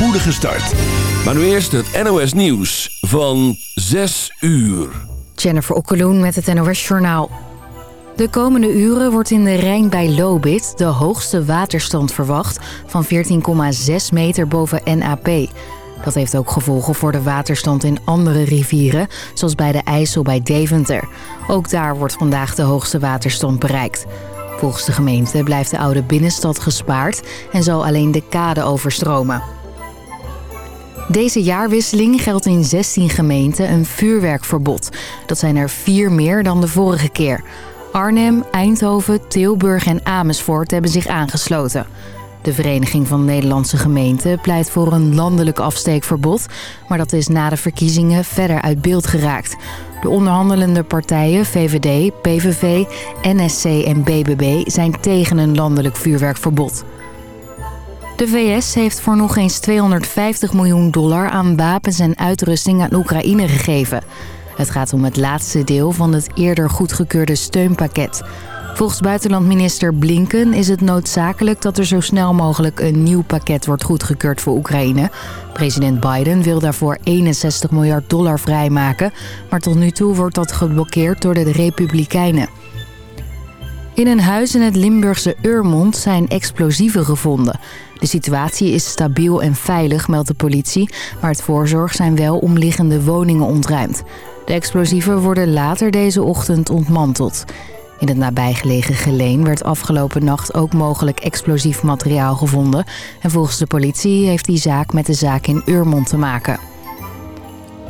spoedige start. Maar nu eerst het NOS Nieuws van 6 uur. Jennifer Okkeloen met het NOS Journaal. De komende uren wordt in de Rijn bij Lobit de hoogste waterstand verwacht... van 14,6 meter boven NAP. Dat heeft ook gevolgen voor de waterstand in andere rivieren... zoals bij de IJssel bij Deventer. Ook daar wordt vandaag de hoogste waterstand bereikt. Volgens de gemeente blijft de oude binnenstad gespaard... en zal alleen de kade overstromen. Deze jaarwisseling geldt in 16 gemeenten een vuurwerkverbod. Dat zijn er vier meer dan de vorige keer. Arnhem, Eindhoven, Tilburg en Amersfoort hebben zich aangesloten. De Vereniging van Nederlandse Gemeenten pleit voor een landelijk afsteekverbod... maar dat is na de verkiezingen verder uit beeld geraakt. De onderhandelende partijen VVD, PVV, NSC en BBB zijn tegen een landelijk vuurwerkverbod. De VS heeft voor nog eens 250 miljoen dollar aan wapens en uitrusting aan Oekraïne gegeven. Het gaat om het laatste deel van het eerder goedgekeurde steunpakket. Volgens buitenlandminister Blinken is het noodzakelijk dat er zo snel mogelijk een nieuw pakket wordt goedgekeurd voor Oekraïne. President Biden wil daarvoor 61 miljard dollar vrijmaken, maar tot nu toe wordt dat geblokkeerd door de Republikeinen. In een huis in het Limburgse Urmond zijn explosieven gevonden. De situatie is stabiel en veilig, meldt de politie, maar het voorzorg zijn wel omliggende woningen ontruimd. De explosieven worden later deze ochtend ontmanteld. In het nabijgelegen Geleen werd afgelopen nacht ook mogelijk explosief materiaal gevonden. En volgens de politie heeft die zaak met de zaak in Urmond te maken.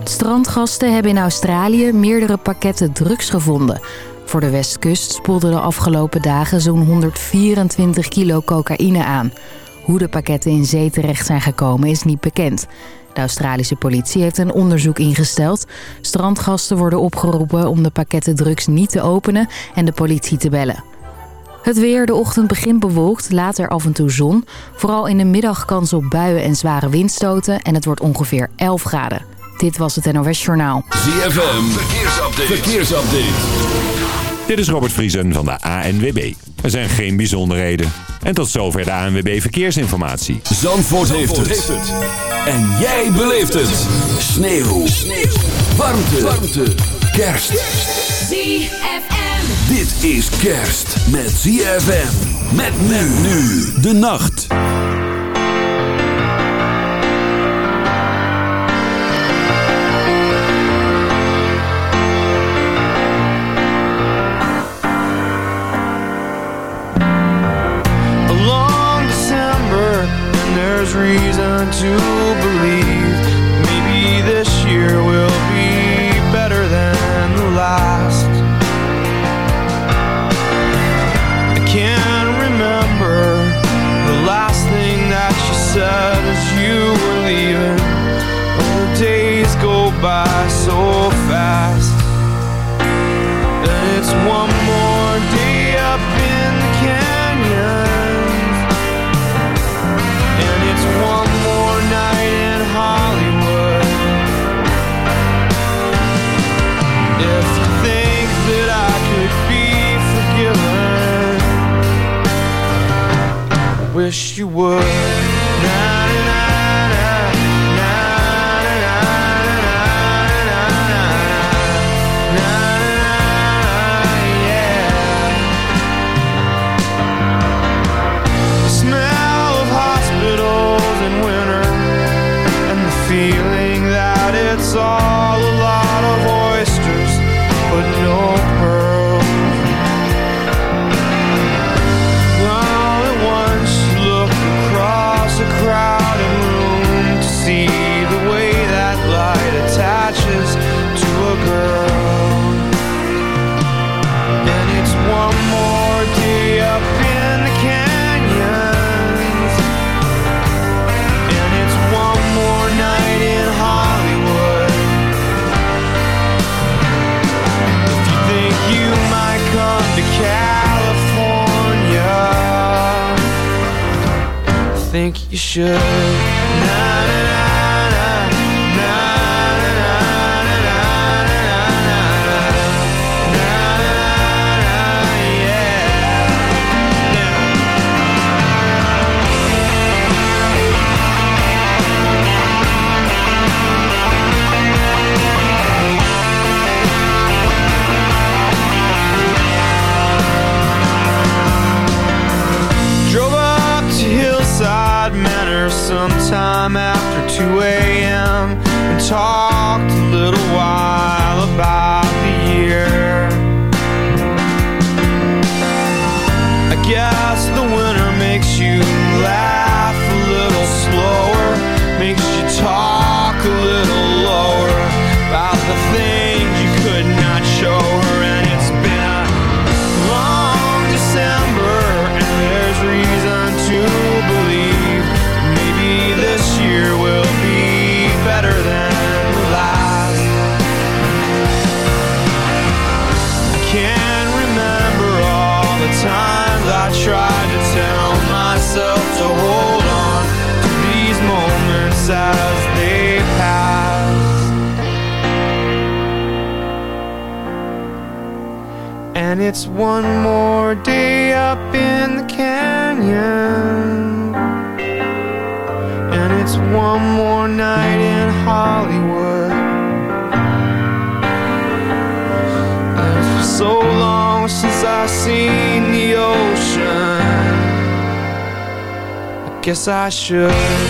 Strandgasten hebben in Australië meerdere pakketten drugs gevonden. Voor de westkust spoelden de afgelopen dagen zo'n 124 kilo cocaïne aan. Hoe de pakketten in zee terecht zijn gekomen is niet bekend. De Australische politie heeft een onderzoek ingesteld. Strandgasten worden opgeroepen om de pakketten drugs niet te openen en de politie te bellen. Het weer, de ochtend begint bewolkt, later af en toe zon. Vooral in de middag kans op buien en zware windstoten en het wordt ongeveer 11 graden. Dit was het NOS Journaal. ZFM, verkeersupdate. verkeersupdate. Dit is Robert Vriesen van de ANWB. Er zijn geen bijzonderheden. En tot zover de ANWB Verkeersinformatie. Zandvoort, heeft, het. En jij beleeft het. Sneeuw. Sneeuw. Warmte. Warmte. Kerst. ZFM. Dit is kerst met ZFM. Met men nu de nacht. There's reason to believe maybe this year will be better than the last. I can't remember the last thing that you said as you were leaving. Oh, the days go by wish you would. Guess I should.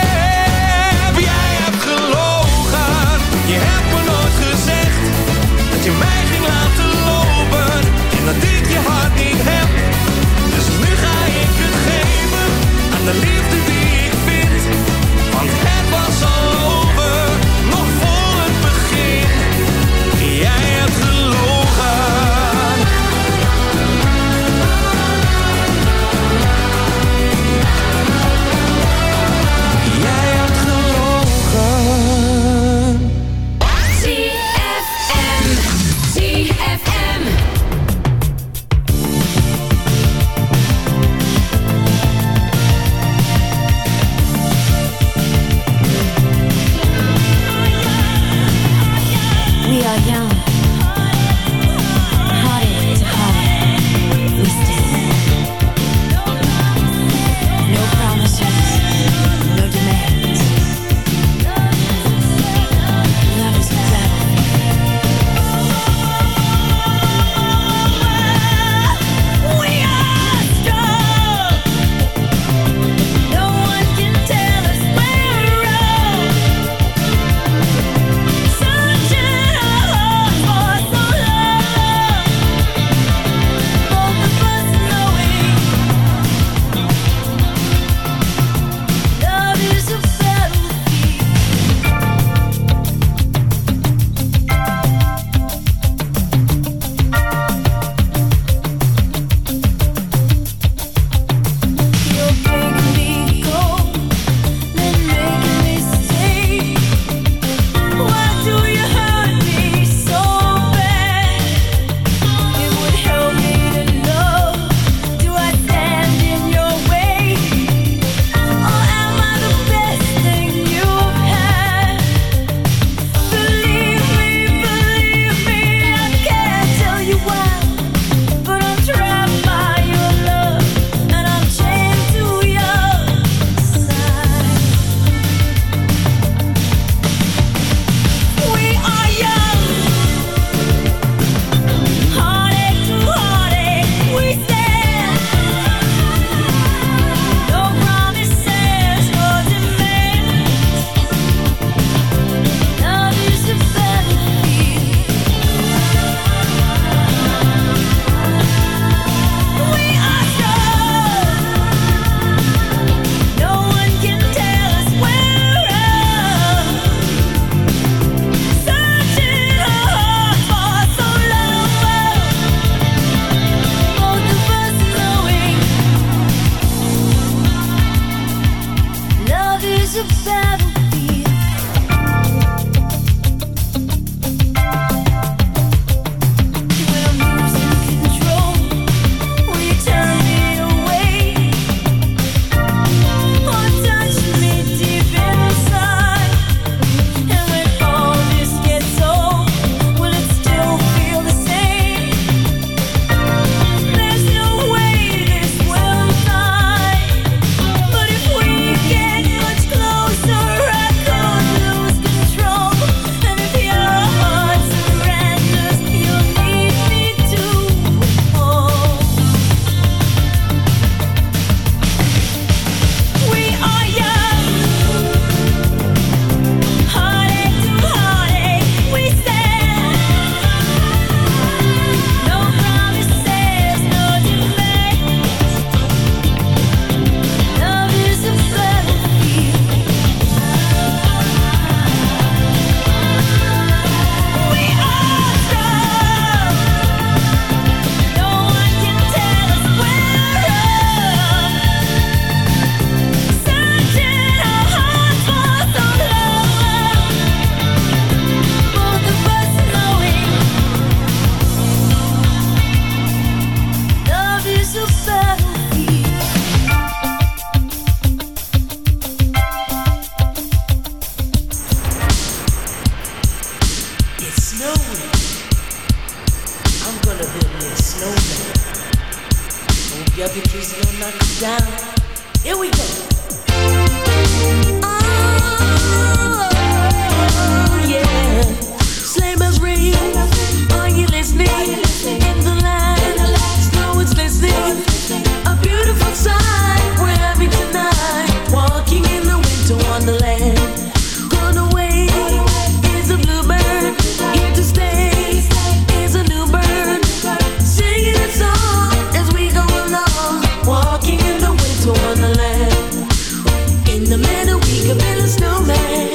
In the meadow, we can build a snowman.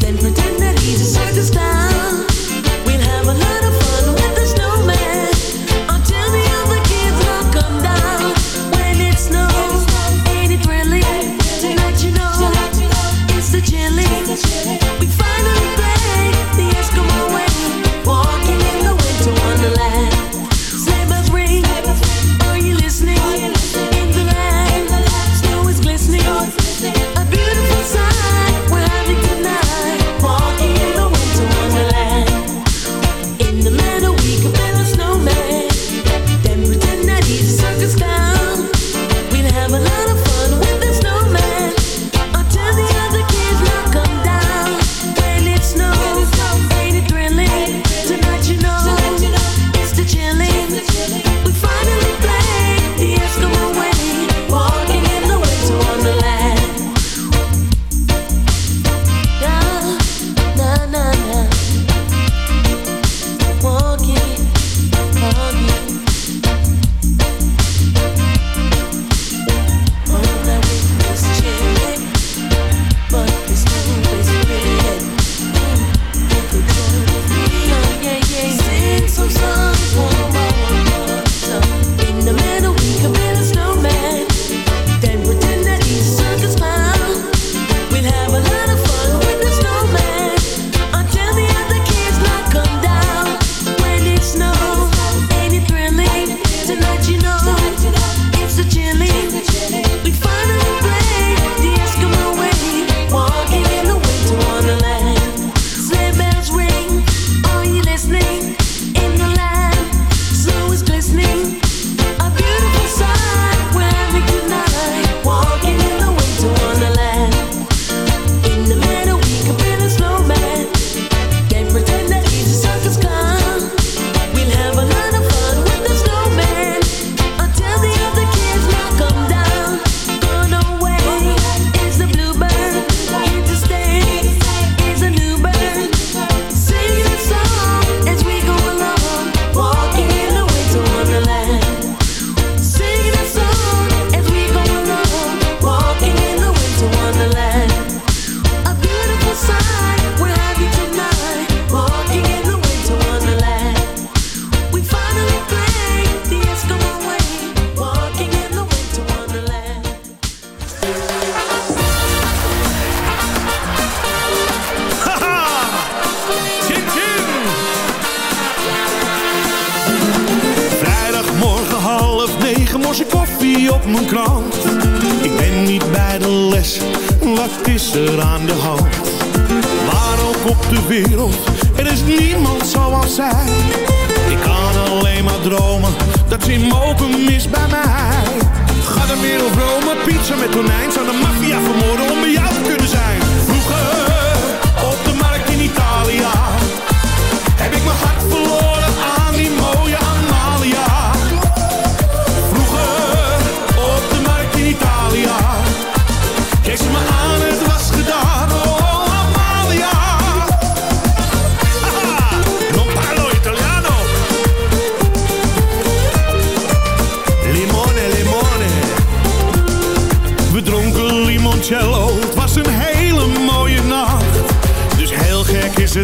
Then pretend that he's a circus star.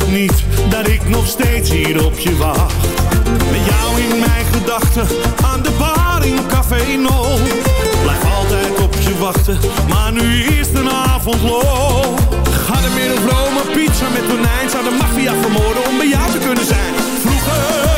niet dat ik nog steeds hier op je wacht. Met jou in mijn gedachten, aan de bar in Café No. Blijf altijd op je wachten, maar nu is eerst een avondlo. Ga de middelblom een pizza met tonijn. Zou de maffia vermoorden om bij jou te kunnen zijn? Vroeger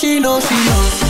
She knows,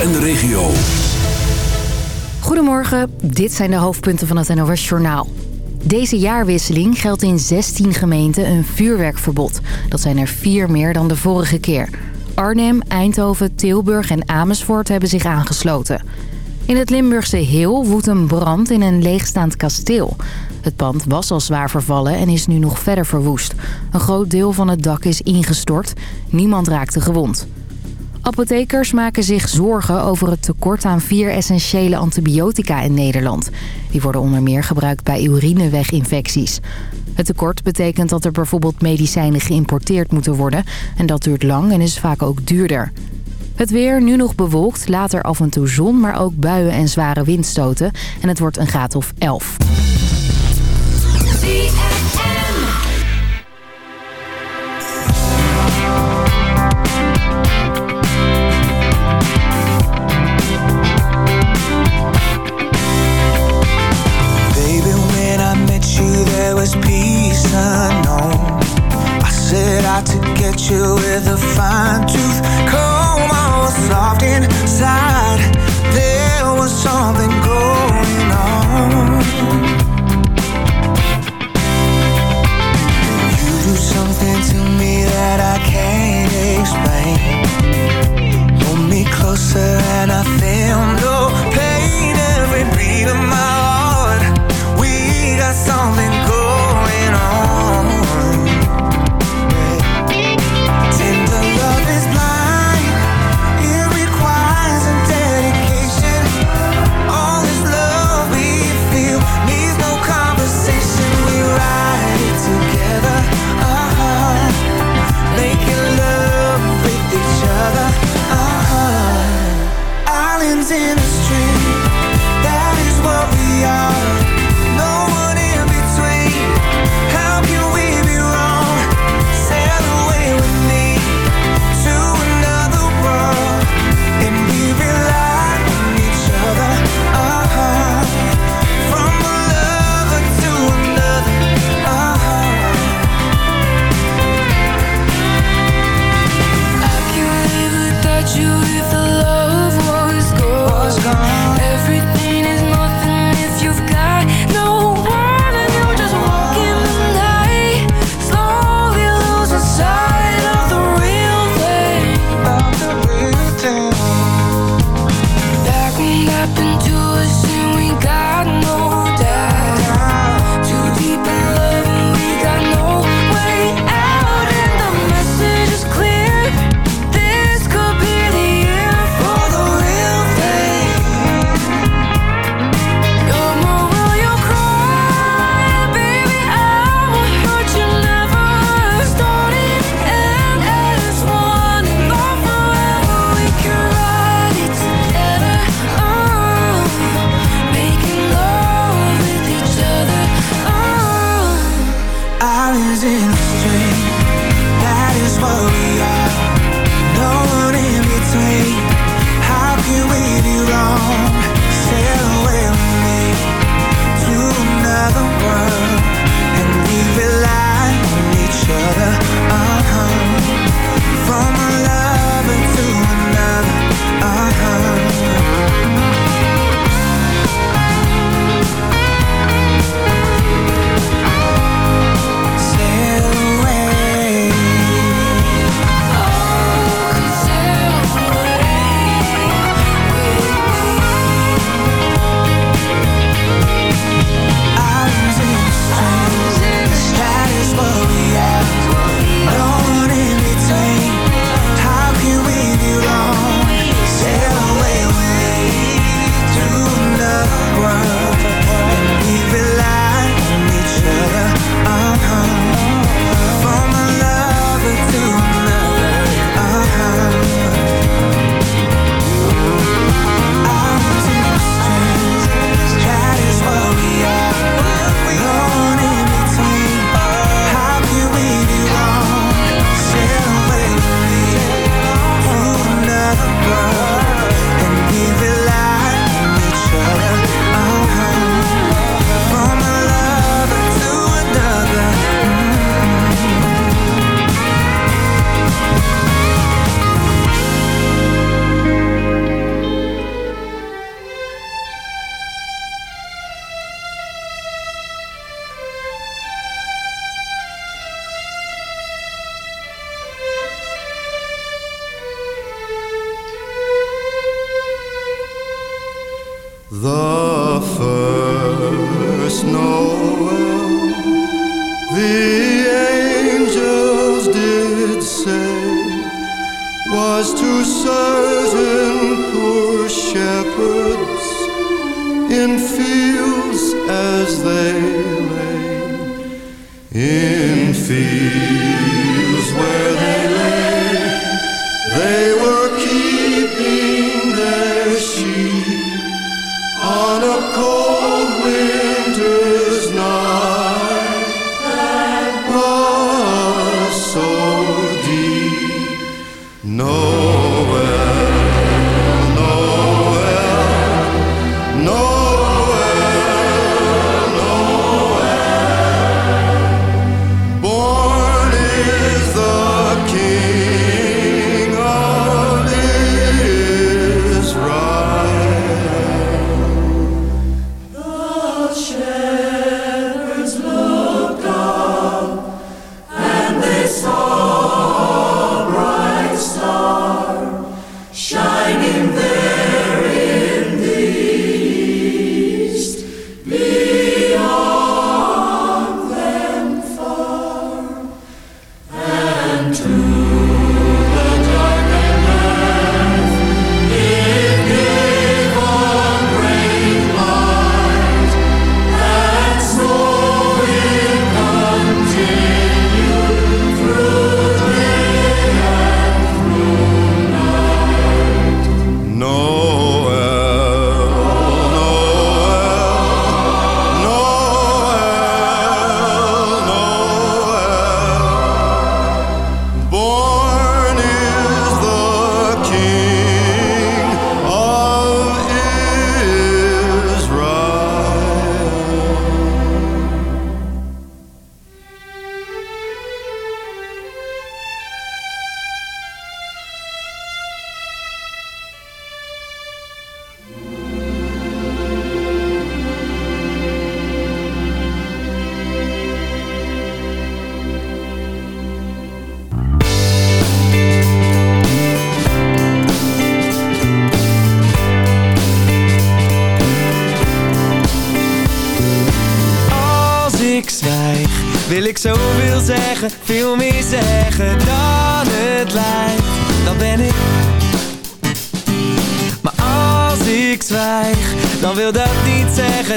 en de regio. Goedemorgen, dit zijn de hoofdpunten van het NOS Journaal. Deze jaarwisseling geldt in 16 gemeenten een vuurwerkverbod. Dat zijn er vier meer dan de vorige keer. Arnhem, Eindhoven, Tilburg en Amersfoort hebben zich aangesloten. In het Limburgse Heel woedt een brand in een leegstaand kasteel. Het pand was al zwaar vervallen en is nu nog verder verwoest. Een groot deel van het dak is ingestort. Niemand raakte gewond. Apothekers maken zich zorgen over het tekort aan vier essentiële antibiotica in Nederland. Die worden onder meer gebruikt bij urineweginfecties. Het tekort betekent dat er bijvoorbeeld medicijnen geïmporteerd moeten worden. En dat duurt lang en is vaak ook duurder. Het weer, nu nog bewolkt, later af en toe zon, maar ook buien en zware windstoten. En het wordt een graad of 11. to get you with a fine tooth.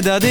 medadi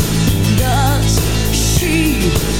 see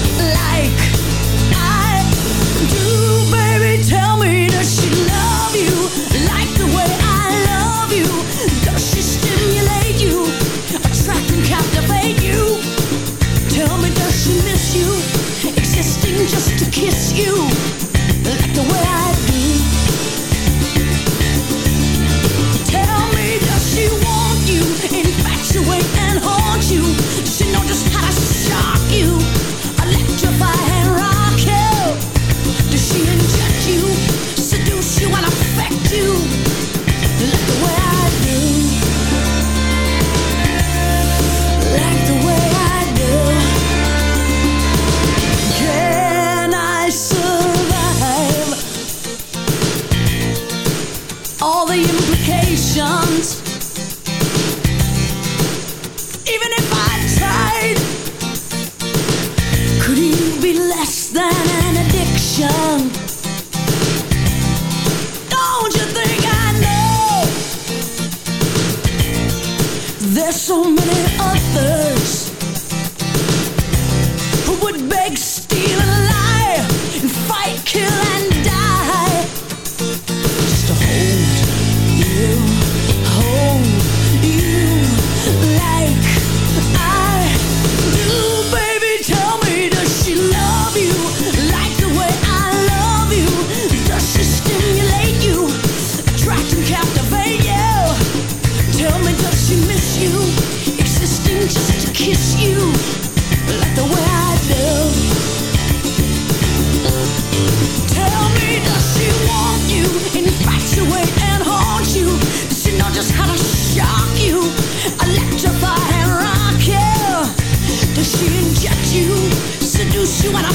so many you and I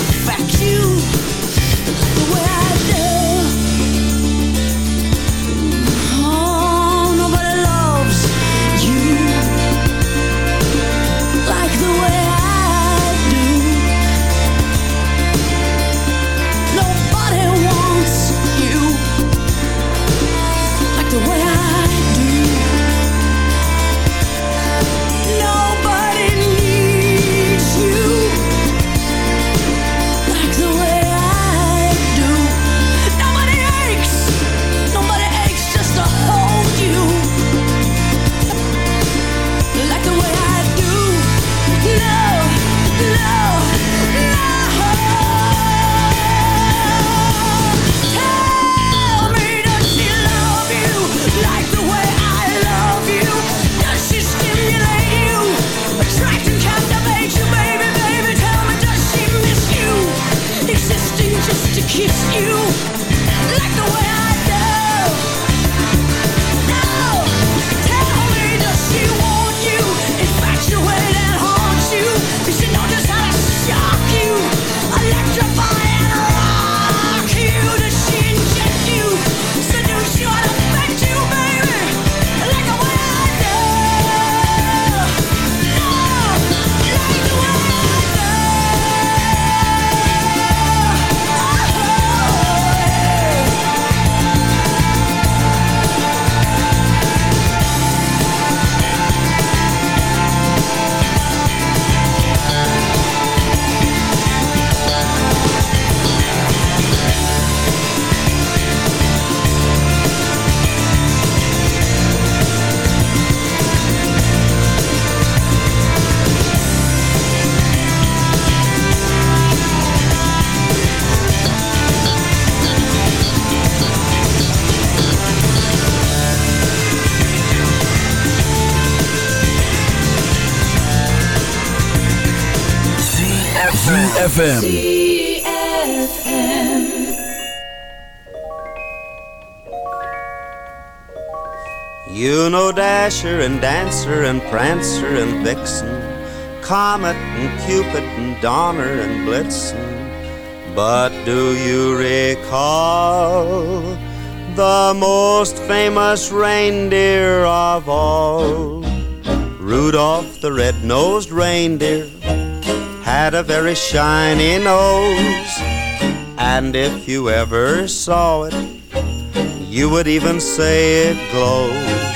Dancer and Prancer and Vixen, Comet and Cupid and Donner and Blitzen. But do you recall the most famous reindeer of all? Rudolph the red-nosed reindeer had a very shiny nose, and if you ever saw it, you would even say it glows.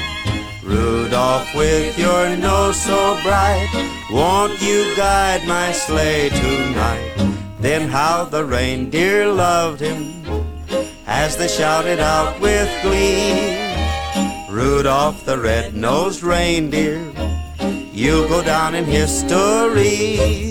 Rudolph, with your nose so bright, won't you guide my sleigh tonight? Then how the reindeer loved him as they shouted out with glee. Rudolph the red-nosed reindeer, you'll go down in history.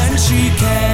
And she can